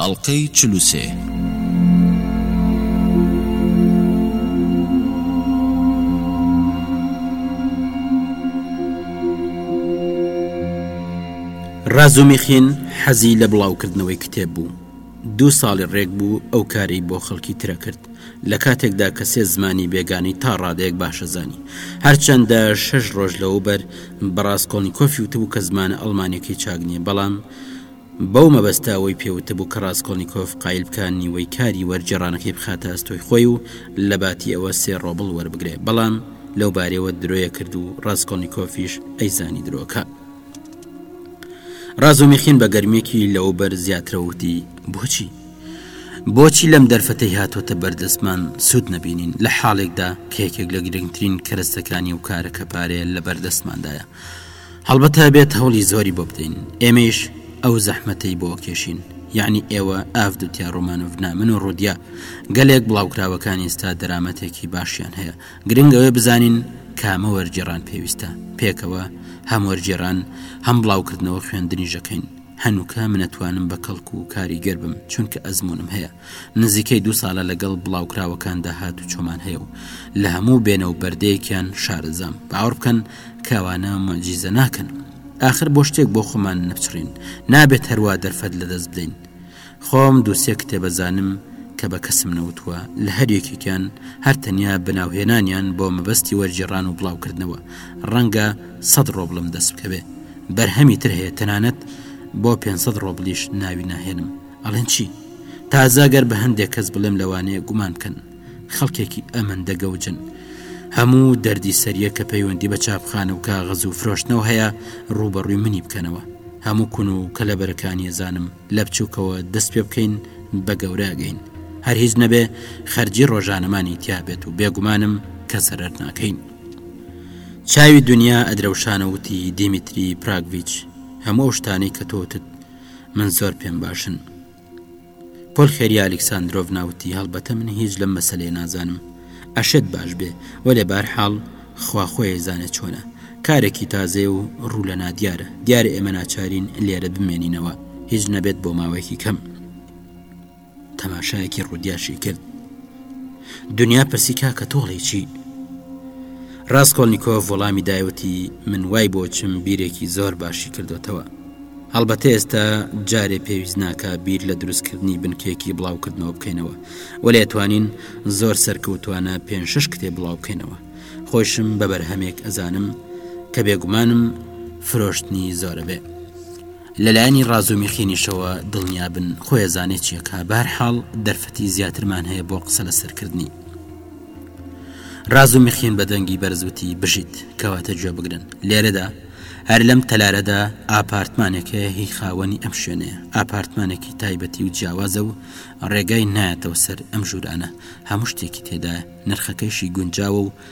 ئەڵقەی چل و سێ. ڕازومیخین حەزی لە بڵاوکردنەوەی کتێب بوو دوو ساڵی ڕێک بوو ئەو کاری بۆ خەڵکی ترە کرد لە کاتێکدا کە سێ زمانی بێگانی تا ڕادێک باشەزانی هەرچەندە شەش ڕۆژ لەوە بەر بەڕاستکۆڵنییکۆفی وتبوو کە زمانە ئەڵمانەکەی چاک نییە بەڵام بەو مەبەستە ئەوەی پێ وتبوو کە ڕاسکۆڵنیکۆف قایل بکا نیوەی کاری وەرگێڕانەکەی بخاتە ئەستۆی خۆی و لە باتی ئەوە سێ ڕۆبڵ وەربگرێ، بەڵام لەو بارەیەوە درۆیە کرد و ڕاسکۆڵنیکۆفیش ئەیزانی درۆکە. ڕازۆمیخین بە گەرمییەکی لەو بەر زیاترەوە وتی، بۆچی؟ بۆچی لەم دەرفەتەی هاتۆتە بەر دەستمان سوود نەبینین، لە حاڵێکدا کە یەکێک لە گرنگترین کەرەستەکانی ئەو کارە کە پارەیە لە بەر دەستماندایە؟ هەڵبەت ئەبێت هەوڵی زۆری بۆ بدەین ئێمەیش ئەو زەحمەتەی بۆ کێشین یعنی ئێوە ئاف دوتیا ڕۆمانۆڤنا من و ڕودیا گەلێک بڵاوکراوەکانی ئستا دەرامەتێکی باشیان هەیە گرنگەوە بزانین کامە وەرگێڕان پێویستە پێکەوە هەم وەرگێران هەم بڵاوکردنەوە خوێندنیژەکەین هەنووکە منەتوانم بە کەڵکو و کاریگەر بم چونکە ئەزمونم هەیە نزیکەی دوو ساڵە لەگەڵ بڵاوکراوەکاندا هات و چۆمان هەیە و لە هەموو بێنە و بەردەیەکیان شارەزام باوەڕ بکەن کاوانە مەجیزە ناکەن آخر بۆ شتێک بۆ خۆمان نەپچڕین نابێت هەروە دەرفەت لەدەست بدەین خۆم دووسێ کتێبەزانم کە بە کەسم نەوتووە لە هەر یەکێکیان هەر تەنیا بەناوهێنانیان بۆ مەبەستی وەرجێڕان و بڵاوکردنەوە ڕەنگە سەد ڕۆبڵم دەست بکەوێ بەرهەمی تر هەیە تەنانەت بۆ 500 ڕۆبلیش ناوی ناهێنم ئەڵێن چی؟ تازە گەر بە هەندێک کەس بڵێم لەوانەیە گومان بکەن خەڵکێکی ئەمەندە گەوجن. هەموو دەردی سەریە کە پەیوەندی بە چاپخانە و کاغەز و فرۆشتنەوە هەیە ڕووبەڕووی منی بکەنەوە. هەموو کون و کەلەبەرەکانی ئەزانم، لە بچووکەوە دەست پێ بکەین بە گەورە ئەگەین. هەر هیچ نەبێ خەرجی ڕۆژانەمانی تیا بێت و بێگومانم کە زەرەر ناکەین. چاوی دونیا ئەدرەوشان و وتی، دیمیتری پراگڤیچ، هەموو ئەو شتانەی کە تۆ وتت، من زۆر پێم باشن پۆل خێریا ئەلکساندرۆڤ ناوتی هەڵبەتە من هیچ لەم مەسلەی نازانم ئەشێت باش بێ وەێ بار حاڵ خواخۆی زانێت چۆنە کارێکی تازێ و ڕوو لە نادیارە دیارە ئێمە ناچارین لێرە بمێنینەوە هیچ نەبێت بۆ ماوەیەکی کەم تەماشایەکی ڕودیاشی کرد دنیا پرسی کاکە تۆڵی چی ڕاستکۆلنییکۆ وەڵامی دایوتی من وای بۆچم بیرێکی زۆر باشی کردوتەوە هەڵبەتە ئێستا جارێ پێویست ناکە بیر لە دروستکردنی بنکێکی بڵاوکردنەوە بکەینەوە وە لێتوانین زۆر سەرکەوتوانە پێ شش کتێ بڵاو بکەینەوە خۆشم بە بەرهەمێک ئەزانم کە بێگومانم فرۆشتنی زۆرە بێ لە لایەنی ڕازومیخینیشەوە دڵنیا بن خۆی ئەزانێ چی ئەکا بەهەرحاڵ دەرفەتی زیاترمان هەیە بۆ قسە لەسەر کردنی ڕازومیخین بە دەنگی بەرز وتی بژیت کەواتە گوێ بگرن لێرەدا هەر لەم تەلارەدا ئاپارتمانێک هەیە هی خاوەنی ئەم شوێنەیە ئاپارتمانێکی تایبەتی و جیاوازە و ڕێگای نایەتەوە سەر ئەم ژوورانە هەموو شتێکی تێدا نرخەکەیشی گونجاوە و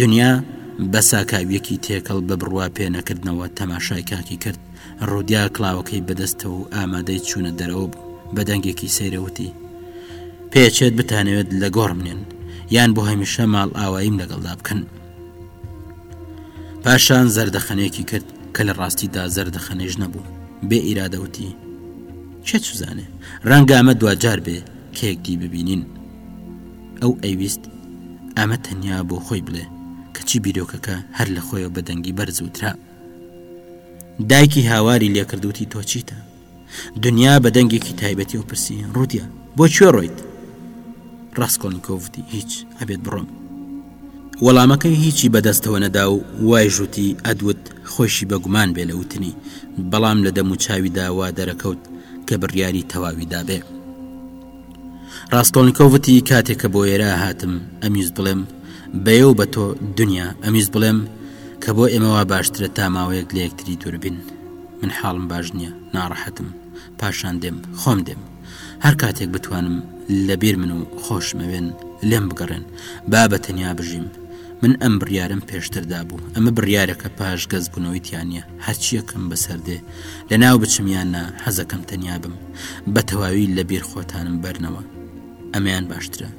دنیا بە ساکاویەکی تێکەڵ بە بڕوا پێ نەکردنەوە تەماشای کاکی کرد ڕودیا کلااوەکەی بەدەستەوە و ئامادەی چوونە دەرەوە بوو بە دەنگێکی سەیرەوتی پێچێت بتانەوێت لە گۆڕم نێن یان بۆ هەمیشە ماڵ ئاواییم لەگەڵدا بکەن پاشان زەردەخەنێکی کرد کە لە ڕاستیدا زەردەخەنێژ نەبوو بێ ئیرادەوتی چێت سوزانێ ڕەنگامە دواجار بێ کێکدی ببینین ئەو ئەیویست ئەمە تەنیا بۆ خۆی بڵێ کەچی بیرۆکەکە هەر لە خۆیەوە بە دەنگی بەرز وترا دایکی هاواری لێکردوتی تۆ چیتە دنیا بە دەنگێکی تایبەتی و پرسی ڕودیا بۆ کوێ ڕۆیت ڕاستکۆنیکۆڤتی هیچ هەبێت بڕۆم وەڵامەکەی هیچی بەدەستەوە نەدا و وای ژووتی ئەدوت خۆشی بەگومان بێ لە وتنی بەڵام لە دەم و چاوی داوا دەرەکەوت کە بڕیاری تەواوی دابێ ڕاستکۆلنیکۆڤ وتی کاتێک کە بۆ ئێرە هاتم ئەمیوست بڵێم بەێ و بە تۆ دنیا ئەمیوست بڵێم کە بۆ ئێمەوا باشترە تا ماوەیەک لە یەکتری دووربین من حاڵم باش نییە ناڕەحەتم پاشان دێم خۆم دێم هەر کاتێک بتوانم لەبیر من و خۆشمەوێن لێم بگەڕێن با بە تەنیا بژیم من ئەم بڕیارم پێشتردا بوو ئەمە بڕیارەکە پاش گەزبوونەوەی تیانە هەرچییەکم بەسەر دێ لەناو بچم یان نا حەزەکەم تەنیا بم بە تەواوی لە بیر خۆتانم بەرنەوە ئەمەیان باشترە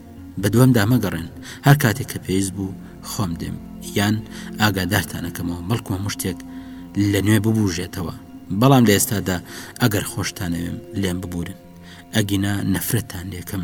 بە دووەم دامەگەڕێن هەر کاتێک کە پێویست بوو خۆم دێم یان ئاگادارتانەکەمەوە بەڵکومە مشتێک لە نوێ ببوژێتەوە بەڵام لە ئێستادا ئەگەر خۆشتانەوێم لێم ببورن ئەگینا نەفرەتان لێکم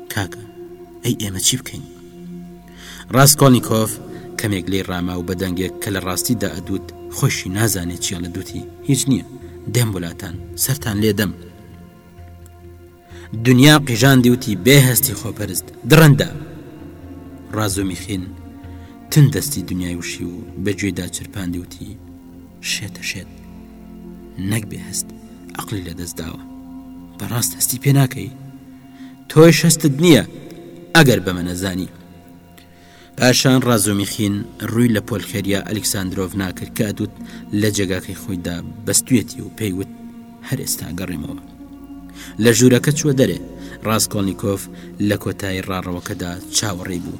کاکە ئەی ئێمە چی بکەین؟ ڕاسکۆڵنیکۆف کەمێک لێی ڕاما و بە دەنگێک کە لە ڕاستی دا ئەدووت خۆیشی نازانێ چی ئەڵێ دووتی، هیچ نییە، دێم بۆلاتان، سەرتان لێ دەم. دنیا قیژاندی وتی، بێ هەستی خۆپەرست، دڕەندە! ڕازومیخین تون دەستی دنیای وشی و بە گوێی دا چرپاندی وتی، شێتە شێت، نەک بێ هەست، ئەقڵی لە دەست داوە. بەڕاست هەستی پێ ناکەی؟ تۆش هەستت نییە ئەگەر بەمە نەزانی پاشان ڕازۆمیخین ڕووی لە پۆلکەریا ئەلکسسانندۆڤ ناکرد کە دوت لە جێگاکەی خۆیدا بەستێتی و پێیوت هەر ئێستا گەڕێمەوە لە ژوورەکە چوە دەرێ ڕاستکۆڵنییکۆف لە کۆتایی ڕاڕەوەکەدا چاوەڕێ بوو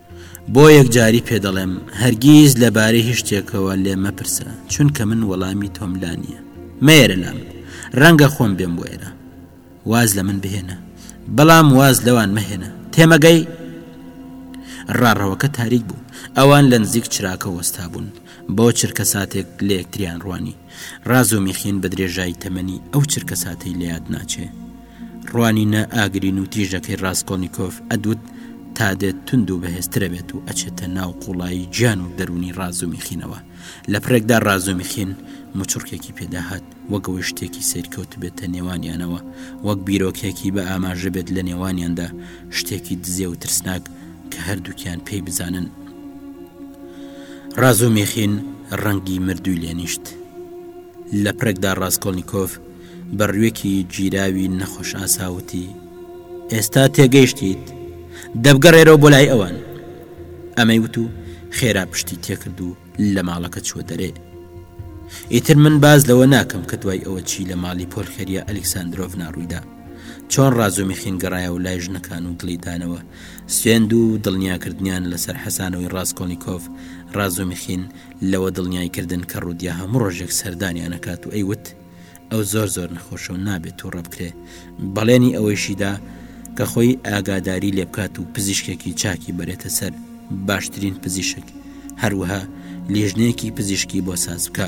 بۆ یەکجاری پێ دەڵێم هەرگیز لەبارەی هیچ شتێکەوە لێم مەپرسە چونکە من وەڵامی تۆم لا نییە مەیەرە لام ڕەنگە خۆم بێم بۆ ئێرە واز لە من بهێنە بەڵام واز لەوان مەهێنە تێمەگەی ڕاڕەوەکە تاریک بوو ئەوان لە نزیک چراکە وەستا بوون بۆ چرکە ساتێک لە یەکتریان ڕوانی ڕازۆمیخین بە درێژایی تەمەنی ئەو چرکەساتەی لە یاد ناچێ. ڕوانینە ئاگرین و تیژەکەی ڕاستکۆلنیکۆف ئەدوت تا دێت توند و بەهێزترە بێت و ئەچێتە ناو قوڵایی گیان و دەروونی ڕازۆمیخینەوە. لە پڕێکدا ڕازۆمیخین مچڕکێکی پێ دەهات وەک ئەوەی شتێکی سەیر کەوتبێتە نێوانیانەوە، وەک بیرۆکێکی بە ئاماژە بێت لە نێوانیاندا شتێکی دزێو و ترسناک کە هەردووکیان پێی بزانن. ڕاز و مێخین ڕەنگی مردووی لێ نیشت لە پرێکدا ڕاستکۆلنییکۆف بە ڕوێکی گیراوی نەخۆش ئاساوتی ئێستا تێگەیشتیت دەبگەڕێرەوە بۆ لای ئەوان ئەمەی وت و خێرا پشتی تێکرد و لە ماڵەکە چوە دەرێ ئیتر من باز لەوە ناکەم کە دوای ئەوە چی لە ماڵی پۆلخەریە ئەلکسسانندۆڤ ناڕوویدا چۆن ڕازۆمیخین گەڕایە و لای ژنەکان و دڵیدانەوە سوێند و دڵنیاکردنیان لەسەر حەسانۆی ڕاسکۆڵنیکۆف ڕازومیخین لەوە دڵنیای کردن کە ڕودیا هەموو ڕۆژێک سەردانیان ئەکات و ئەیوت ئەو زۆر زۆر نەخۆشە و نابێ توڕە بکرێ بەڵێنی ئەوەیشی دا کە خۆی ئاگاداری لێ بکات و پزیشکێکی چاکی بەرێتە سەر باشترین پزیشک هەروەها لیژنەیەکی پزیشکی بۆ ساز بکا.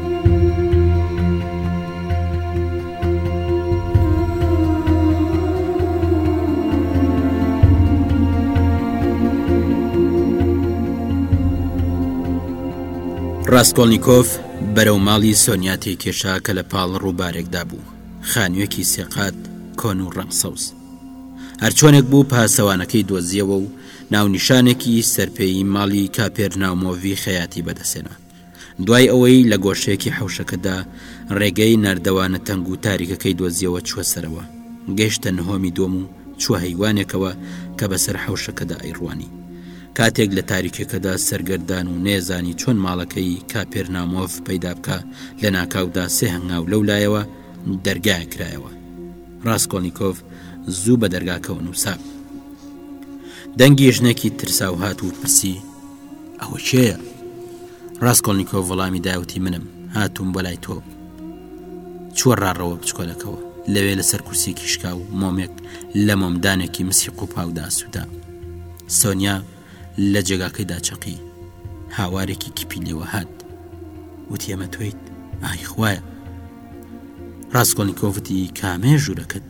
ڕاستکۆلنییکۆف بەرەو ماڵی سۆنیا تێکێشا کە لە پاڵ ڕووبارێکدا بوو خانوویەکی سێقات کۆن و ڕەنگ سەوز هەرچۆنێک بوو پاسەوانەکەی دۆزیەوە و ناونیشانێکی سەرپێی ماڵی کاپێر ناومۆڤی خەیاتی بەدەسێنا دوای ئەوەی لە گۆشەیەکی حەوشەکەدا ڕێگەی نەردەوانە تەنگ و تاریکەکەی دۆزیەوە چووە سەرەوە گەیشتە نهۆمی دۆم و چووە هەیوانێکەوە کە بەسەر حەوشەکەدا ئەیڕوانی کاتێک لە تاریکەکەدا سەرگەردان و نێزانی چۆن ماڵەکەی کاپێر نامۆڤ پەیدا بکە لە ناکاودا سێ هەنگاو لەو لایەوە دەرگایە کرایەوە ڕاستکۆلنییکۆف زوو بە دەرگاکەەوە نووساب دەنگی ژنێکی ترساو هات و پرسی ئەوە کێیە؟ ڕاستکۆلنیکۆف وەڵامی دا وتی منم هاتووم بۆ لای تۆ چووە ڕاڕەوە بچکۆلەکەوە لەوێ لەسەر کورسێکی شکا و مۆمێک لە مۆمدانێکی مسی قوپاودا سووتا سۆنیا لە جێگاکەیدا چەقی هاوارێکی کیپی لێوە هات وتی ئەمە تۆیت ئای خوایە ڕاستکۆلنیکۆفتی کامێ ژوورەکەت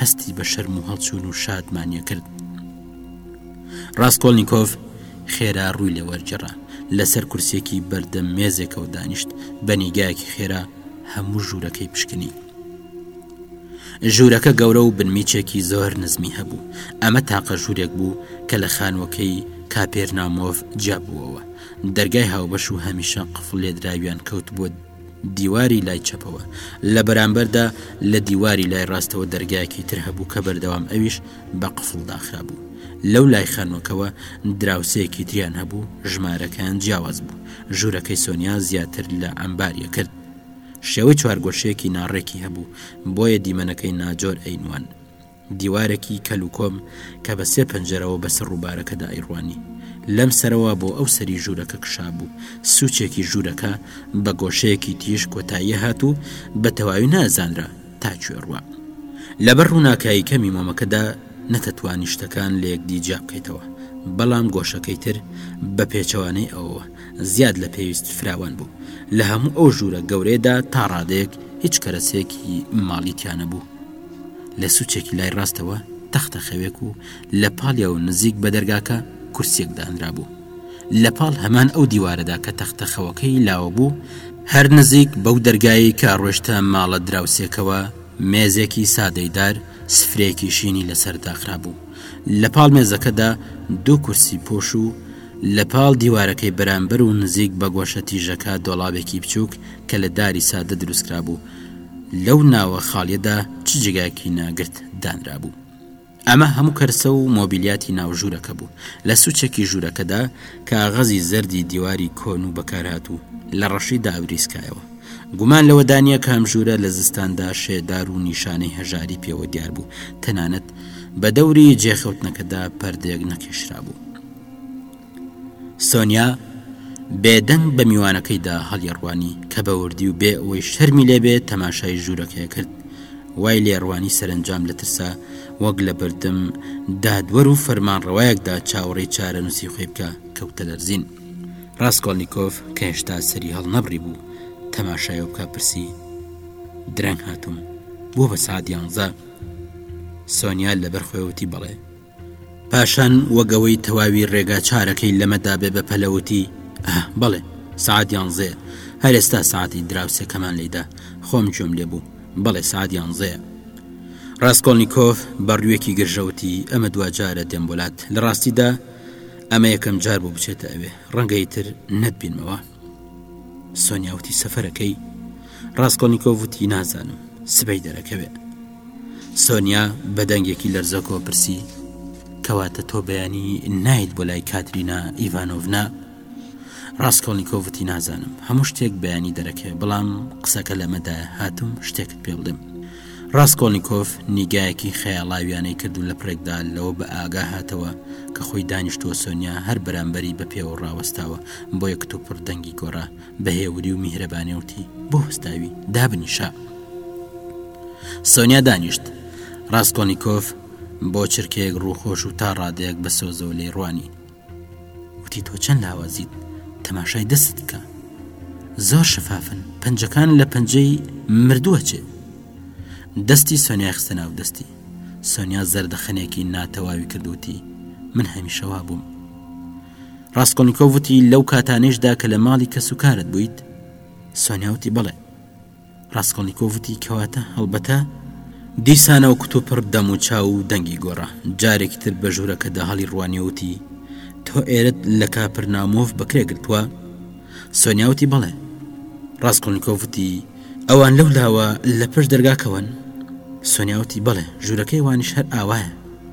هەستی بە شەرم و هەڵچوون و شادمانیە کرد ڕاستکۆلنییکۆف خێرا ڕووی لێ وەرجێڕا لەسەر کورسێکی بەردەم مێزێکەوە دانیشت بە نیگایەکی خێرا هەموو ژوورەکەی پشکنی ژوورەکە گەورە و بنمیچێکی زۆر نزمی هەبوو ئەمە تاقە ژوورێک بوو کە لە خانوەکەی کاپێرنامۆڤ جیابووەوە دەرگای هاوبەش و هەمیشە قفڵ لێدراویان کەوت بۆ دیواری لای چەپەوە لە بەرامبەردا لە دیواری لای ڕاستەوە دەرگایەکی تر هەبوو کە بەردەوام ئەویش بە قفڵ داخرابوو لەو لای خانوەکەوە دراوسەیەکی تریان هەبوو ژمارەکەیان جیاواز بوو ژوورەکەی سۆنیا زیاتر لە ئەمباریە کرد شێوەی چوارگۆشەیەکی ناڕێکی هەبوو بۆیە دیمەنەکەی ناجۆر ئەینوان دیوارێکی کەل و کۆم کە بە سێ پەنجەرەوە بەسەر ڕووبارەکەدا ئەیڕوانی، لەم سەرەوە بۆ ئەو سەری ژوورەکە کشابوو، سوچێکی ژوورەکە بە گۆشەیەکی تیژ کۆتایی هات و بە تەواوی نازانرا تا کوێ ڕوا. لەبەر ڕووناکایی کەمی مۆمەکەدا نەتەتوانی شتەکان لە یەکدی جیا بکەیتەوە، بەڵام گۆشەکەی تر بە پێچەوانەی ئەوەوە زیاد لە پێویست فراوان بوو، لە هەموو ئەو ژوورە گەورەیەدا تا ڕادەیەک هیچ کەرەسەیەکی ماڵی تیا نەبوو. لە سوچێکی لای ڕاستەوە تەختە خەوێک و لە پاڵیەوە نزیک بە دەرگاکە کورسێک دانرابوو لە پاڵ هەمان ئەو دیوارەدا کە تەختە خەوەکەی لاوە بوو هەر نزیک بەو دەرگایی کە ڕۆشتە ماڵە دراوسێکەوە مێزێکی سادەی دار سفرەیەکی شینی لەسەر داخرابوو لە پاڵ مێزەکەدا دوو کورسی پۆش و لە پاڵ دیوارەکەی بەرامبەر و نزیک بە گۆشە تیژەکە دۆڵاوێکی بچووک کە لە داری سادە دروستکرا بوو لەو ناوە خاڵیەدا چ جێگایەکی ناگرت دانرابوو. ئەمە هەموو کەرسە و مۆبیلیاتی ناو ژوورەکە بوو، لە سوچێکی ژوورەکەدا کاغەزی زەردی دیواری کۆن و بەکارهاتوو لە ڕەشی دابریسکایەوە. گومان لەوەدانیە کام ژوورە لە زستاندا شێدار و نیشانەی هەژاری پێوە دیار بوو، تەنانەت بە دەوری جێخەوتنەکەدا پەردەیەک نەکێشرابوو. سۆنیا بێدەنگ بە میوانەکەیدا هەڵیڕوانی کە بە وردی و بێ ئەوەی شەرمی لێ بێ تەماشای ژوورەکەی ئەکرد وای لێڕوانی سەرەنجام لە ترسا وەک لە بردم دادوەر و فەرمانڕەوایەکدا چاوەڕێی چارەنووسی خۆی بکا کەوتە لەرزین ڕاسکۆڵنیکۆف کە هێشتا سەری هەڵنەبڕی بوو تەماشایەوە بکا پرسی درەنگ هاتووم بۆ بە سعات یانزە سۆنیا لەبەر خۆیوتی بەڵێ پاشان وەک ئەوەی تەواوی ڕێگا چارەکەی لەمەدا بێ بە پەلەوتی ئاه بەڵێ سعات یانزەیە هەر ئێستا سعاتی دراوسێکەمان لێدا خۆم گوێم لێ بوو بەڵێ سعات یانزەیە ڕاستکۆڵنییکۆف بەڕوویەکی گرژەوتی ئەمە دواجارە دێم بۆلات لە ڕاستیدا ئەمە یەکەم جار بوو بچێتە ئەوێ ڕەنگە ئیتر نەتبینمەوە سۆنیا وتی سەفەرەکەی ڕاستکۆنیکۆڤ وتی نازانم سبەی دەرەکەوێ سۆنیا بە دەنگێکی لەرزۆکۆ پرسی کەواتە تۆ بەیانی نایت بۆ لای کاترینا ئیڤانۆڤنا ڕاستکۆنیکۆڤتی نازانم هەموو شتێک بەیانی دەرەکەوێ بەڵام قسەکە لەمەدا هاتم شتێکت پێ بڵێم ڕاسکۆلنیکۆف نیگایەکی خەیاڵاوییانەی کرد و لە پڕێکدا لەوە بە ئاگا هاتەوە کە خۆی دانیشتووە سۆنیا هەر بەرامبەری بە پێوە ڕاوەستاوە بۆیە کتوپڕ دەنگی گۆڕا بە هێوری و میهرەبانێ وتی بۆ هەستاوی دابنیشە سۆنیا دانیشت ڕاسکۆلنیکۆف بۆ چرکەیەک ڕووخۆش و تا ڕادەیەک بە سۆزەوە لێی ڕوانی وتی تۆ چەند لاوازیت تەماشای دەستت بکە زۆر شەفافن پەنجەکان لە پەنجەی مردووە چێ دەستی سۆنیای خستە ناو دەستی سۆنیا زەردەخەنێکی ناتەواوی کردوتی من هەمیشەوا بووم ڕاستکۆنیکۆڤوتی لەو کاتانێشدا کە لە ماڵی کەس و کارت بوویت سۆنیاوتی بڵێ ڕاسکۆڵنیکۆڤ وتی، کەواتە، هەڵبەتە. دیسانەوە کوتوپڕ دەموچاو و دەنگی گۆڕا. جارێکی تر بە ژوورەکەدا هەڵیڕوانی و وتی، تۆ ئێرەت لە کاپرنامۆف بەکرێ گرتووە؟ سۆنیا وتی، بەڵێ. ڕاسکۆڵنیکۆڤ وتی، ئەوان لەولاوە لە پشت دەرگاکەوەن؟ سۆنیا وتی، بەڵێ، ژوورەکەی ئەوانیش هەر ئاوایە.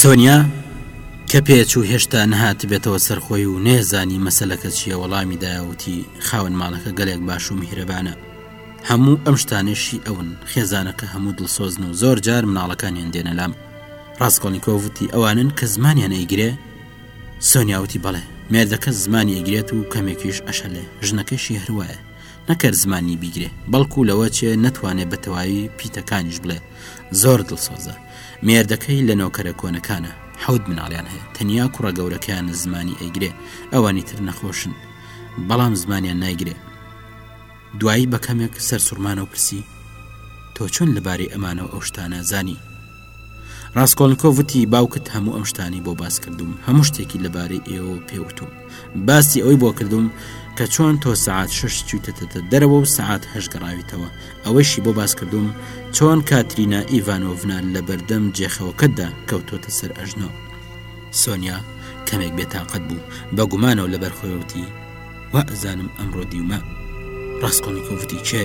سۆنیا کە پێچ و هێشتا نەهات بێتەوە سەرخۆی و نێزانی مەسلەکە چییە وەڵامی داوتی خاون ماڵەکە گەلێک باش و میهرەبانە هەموو ئەم شتانێشی ئەون خێزانەکە هەموو دڵسۆزن و زۆر جار مناڵەکانیان دێنە لام ڕاستکۆنیکۆڤتی ئەوانن کە زمانیان ئەیگرێ سۆنیا وتی بەڵێ مێردەکە زمانی ئەگرێت و کەمێکیش ئەشەلێ ژنەکەشی هەروایە نەکەر زمانی بیگرێ بەڵکو لەوە چێ نەتوانێت بە تەواوی پیتەکانیش بڵێ زۆر دڵسۆزە مێردەکەی لە نۆکەرە کۆنەکانە حەوت مناڵیان هەیە تەنیا کوڕە گەورەکەیان زمانی ئەیگرێ ئەوانی تر نەخۆشن بەڵام زمانیان نایگرێ دوایی بە کەمێک سەرسوڕمانەوە پرسی تۆ چۆن لەبارەی ئەمانەوە ئەو شتانە زانی ڕاسکۆلنکۆڤ وتی باوکت هەموو ئەم شتانی بۆ باس کردوم هەموو شتێکی لەبارەی ئێوە پێوتوم باسی ئەوەی بۆ کردوم کە چۆن تۆ سعات شش چویتەتەتە دەرەوە و سعات هەشگەڕاویتەوە ئەوەیشی بۆ باس کردوم چۆن کاترینا ئیڤانۆڤنا لە بەردەم جێخەوەکەتدا کەوتۆتە سەر ئەژنۆ سۆنیا کەمێک بێتاقەت بوو بە گومانەوە لەبەر خۆیوتی وەزانم ئەمڕۆ دیومە ڕاستکۆنیکۆڤتی چێ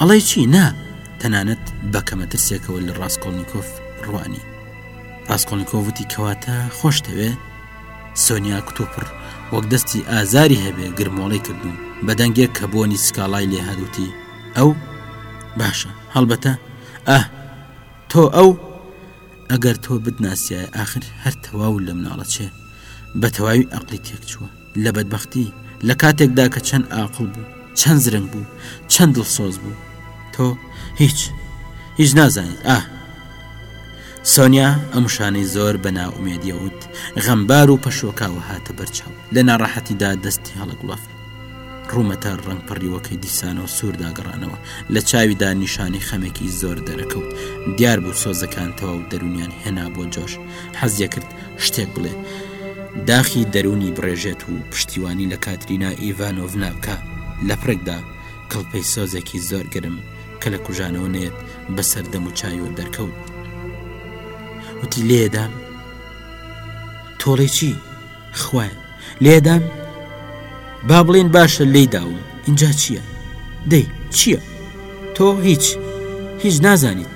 ئەڵێ چی نا تەنانەت بەکەمە ترسێکەوە لە ڕاستکۆلنییکۆف ڕوانی ڕاستکۆلنییکۆڤتی کەواتە خۆشتەوێ سۆنیا کتوپڕ وەک دەستی ئازاری هەبێ گرمۆڵی کردوون بە دەنگێک کە بۆنی سکاڵای لێ هەروتی ئەو باشە هەڵبەتە ئاه تۆ ئەو ئەگەر تۆ بدناسیایە آخر هەر تەواو لە مناڵە چێ بە تەواوی ئەقلی تێک چووە لە بەدبەختی لە کاتێکدا کە چەند ئاقڵ بوو چەند زرنگ بوو چەند دڵسۆز بوو تۆ هیچ هیچ نازانیت ئاه سۆنیا ئەمشانەی زۆر بە ناومێدیە وت غەمبار و پەشۆکاوە هاتە بەرچاو لە ناڕەحەتیدا دەستی هەڵگوڵف ڕوومەتە ڕنگ پەڕیوەکەی دیسانەوە سووردا گەڕانەوە لە چاویدا نیشانی خەمێکی زۆر دەرەکەوت دیار بوو سۆزەکان تەواو دەرونیان هێنا بۆ جۆش حەز دەکرد شتێک بڵێ داخی دەروونی بڕێژێت و پشتیوانی لە کاترینا ئیڤانۆڤنا بکە لە پرێکدا کڵپەی سۆزێکی زۆر گرم کە لە کوژانەوە نێت بەسەر دەم و چاوی و دەرکەوت وتی لێدان تۆڵی چی خوایە لێدان با بڵێن باشە لی داوم اینجا چییە دەی چییە تۆ هیچ هیچ نازانیت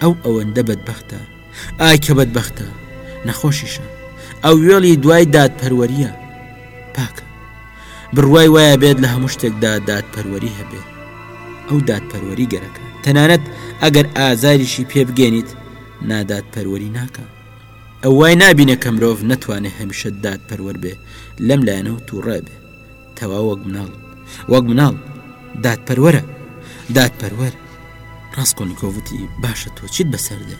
ئەو ئەوەندە بەدبختە ئای کە بەدبەختە نەخۆشیشە ئەو وێڵی دوای دادپەروەریە پاکە بڕوای وایە بێت لە هەموو شتێکدا دادپەروەری هەبێت ئەو دادپەروەری گەرەکە تەنانەت ئەگەر ئازاریشی پێ بگەێنیت نادات پەروەری ناکە ئەو وای نابینە کە مرۆڤ نەتوانێت هەمیشە دادپەروەر بێ لەم لایەنە و تووڕێ بێ تەواو وەک مناڵ وەک مناڵ دادپەروەرە دادپەروەر ڕاستکۆنیکۆڤ وتی باشە تۆ چیت بەسەردێ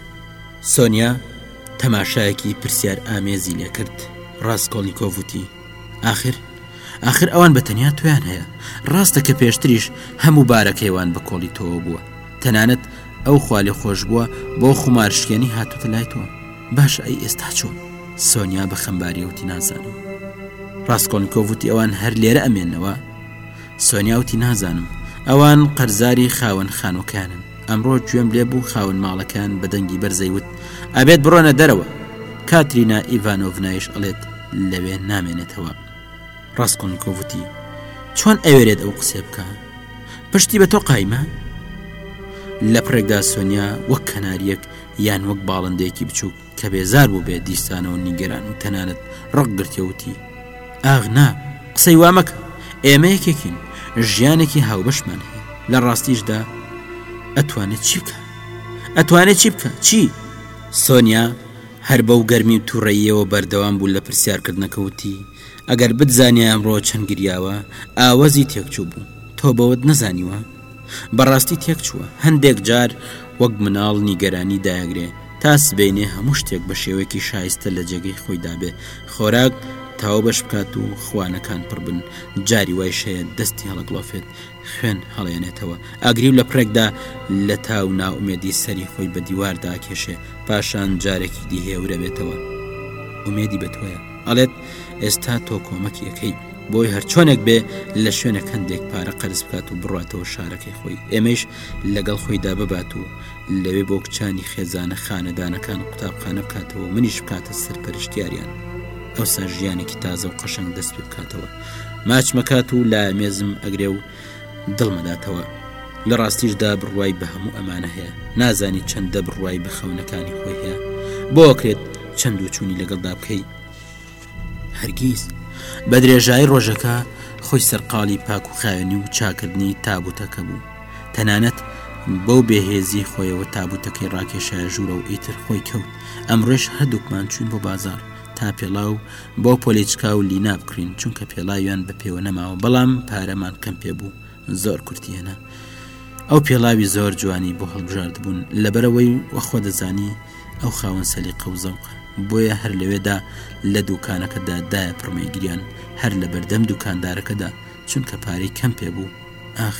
سۆنیا تەماشایەکی پرسیار ئامێزی لێکرد ڕاستکۆنیکۆڤ وتی آخر آخر ئەوان بە تەنیا تویان هەیە ڕاستە کە پێشتریش هەموو بارەکەیوان بە کۆڵی تۆوە بووە تەنانەت ئەو خوالێخۆشبووە بۆ خمارشکێنی هاتوتە لای تۆ باش ئەی ئێستا چۆن سۆنیا بە خەمباریەوتی نازانم ڕاستکۆنکۆڤوتی ئەوان هەر لێرە ئەمێنەوە سۆنیاوتی نازانم ئەوان قەرزاری خاوەن خانووکانن ئەمڕۆ گوێم لێ بوو خاون ماڵەکان بە دەنگی بەرزەیوت ئەبێت بڕۆنە دەرەوە کاترینا ئیڤانۆڤنایش ئەڵێت لەوێ نامێنێتەوە ڕاستکۆنکۆڤتی چۆن ئەوێرێت ئەو قسێ بکە پشتی بە تۆ قایمە لە پرێکدا سۆنیا وەک کەناریەک یان وەک باڵندێکی بچووک کە بێزار بوو بێ دیسانەوە نیگەران و تەنانەت ڕق گرتێوتی ئاغنا قسەی وامەکە ئێمە یەکێکین ژیانێکی هاوبەشمان هەیە لە ڕاستیشدا ئەتوانێت چی بکە ئەتوانێت چی بکە چی سۆنیا هەر بەو گەرمی و تووڕەیەوە بەردەوام بوو لە پرسیارکردنەکەوتی ئەگەر بتزانیایە ئەمڕۆ چەند گریاوە ئاوەزی تێکچوو بوو تۆ بەوەت نەزانیوە بەڕاستی تێکچووە هەندێک جار وەک مناڵ نیگەرانی دایەگرێ تا سبەینێ هەموو شتێک بە شێوەیەکی شایستە لە جێگەی خۆی دابێ خۆراک تاو بەش بکات و خوانەکان پڕ بن جاری وایش هەیە دەستی هەڵەگڵۆفێت خوێن هەڵێنێتەوە ئاگری و لە پرێکدا لە تا و ناومێدی سەری خۆی بە دیواردا کێشێ پاشان جارێکی دیهێورەبێتەوە ئومێدی بە تۆیە ئەڵێت ئێستا تۆ کۆمەکیەکەی بۆی هەرچۆنێک بێ لە شوێنێک هەندێک پارە قەرز بکات و بڕاتەوە شارەکەی خۆی ئێمەش لەگەڵ خۆیدا ببات و لەوێ بۆ کچانی خێزانە خانەدانەکان و قوتابخانە بکاتەوە منیش بکاتە سەرپەرشتیاریان ئەوسا ژیانێکی تازە و قەشنگ دەست پێ بکاتەوە ماچ مەکات و لایە مێزم ئەگرێ و دڵمەداتەوە لە ڕاستیشدا بڕوای بە هەموو ئەمانە هەیە نازانی چەندە بڕوای بە خەونەکانی خۆی هەیە بۆکرێت چەند و چوونی لەگەڵدا بکەیت هەرگیز بە درێژایی ڕۆژەکە خۆی سەرقاڵی پاک و خاوێنی و چاکردنی تابوتەکە بوو تەنانەت بەو بێهێزی خۆیەوە تابوتەکەی ڕاکێشایە ژوورە و ئیتر خۆی کەوت ئەمڕێش هەردووکمان چوین بۆ بازار تا پێڵاو بۆ پۆلیچکا و لینا بکڕین چونکە پێڵاویان بە پێوە نەماوە بەڵام پارەمان کەم پێ بوو زۆر کورتیێنە ئەو پێڵاوی زۆر جوانی بۆ هەڵبژارد بوون لەبەرەوەی وەخۆ دەزانی ئەو خاوەن سەلی قەوزەوق بۆیە هەر لەوێدا لە دوکانەکەدا دایە پڕمەی گریان هەر لە بەردەم دوکاندارەکەدا چونکە پارەی کەم پێ بوو ئاخ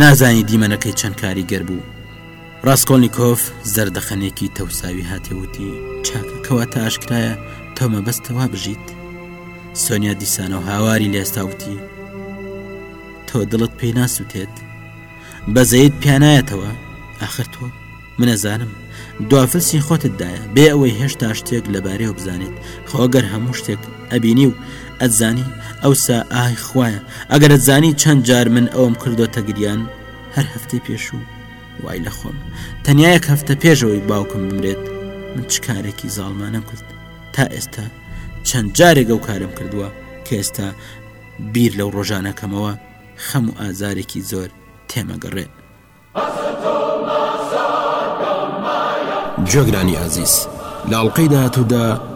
نازانی دیمەنەکەی چەند کاری گەر بوو ڕاسکۆلنیکۆف زەردەخەنێکی تەوساوی هاتێ وتی چاکە کەواتە ئاشکرایە تۆ مەبەستەوە بژیت سۆنیا دیسانەوە هاواری لێستاوتی تۆ دڵت پێی ناسووتێت بەزەیت پیانایەتەوە ئاخر تۆ منەزانم دوافلسی خۆتتدایە بێ ئەوەی هێشتا شتێک لەبارەیەوە بزانیت خۆگەر هەموو شتێک ئەبینی و ئەتزانی ئەوسا ئاهی خویە ئەگەر ئەتزانی چەند جار من ئەوم کردۆتە گریان هەر هەفتەی پێشوو وای لە خۆم تەنیا یەک هەفتە پێشەوەی باوکم بمرێت من چ کارێکی زاڵمانە کرد تا ئێستا چەند جارێک ئەو کارم کردووە کە ئێستا بیر لەو ڕۆژانەکەمەوە خەم و ئازارێکی زۆر تێمەگەڕێ جۆگرانی ئازیز لە ئەڵلقەی داهاتوودا